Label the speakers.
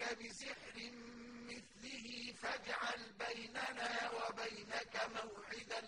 Speaker 1: بِسِحْرٍ مِّثْلِهِ فَاجْعَلْ بَيْنَنَا وَبَيْنَكَ مَوْعِدًا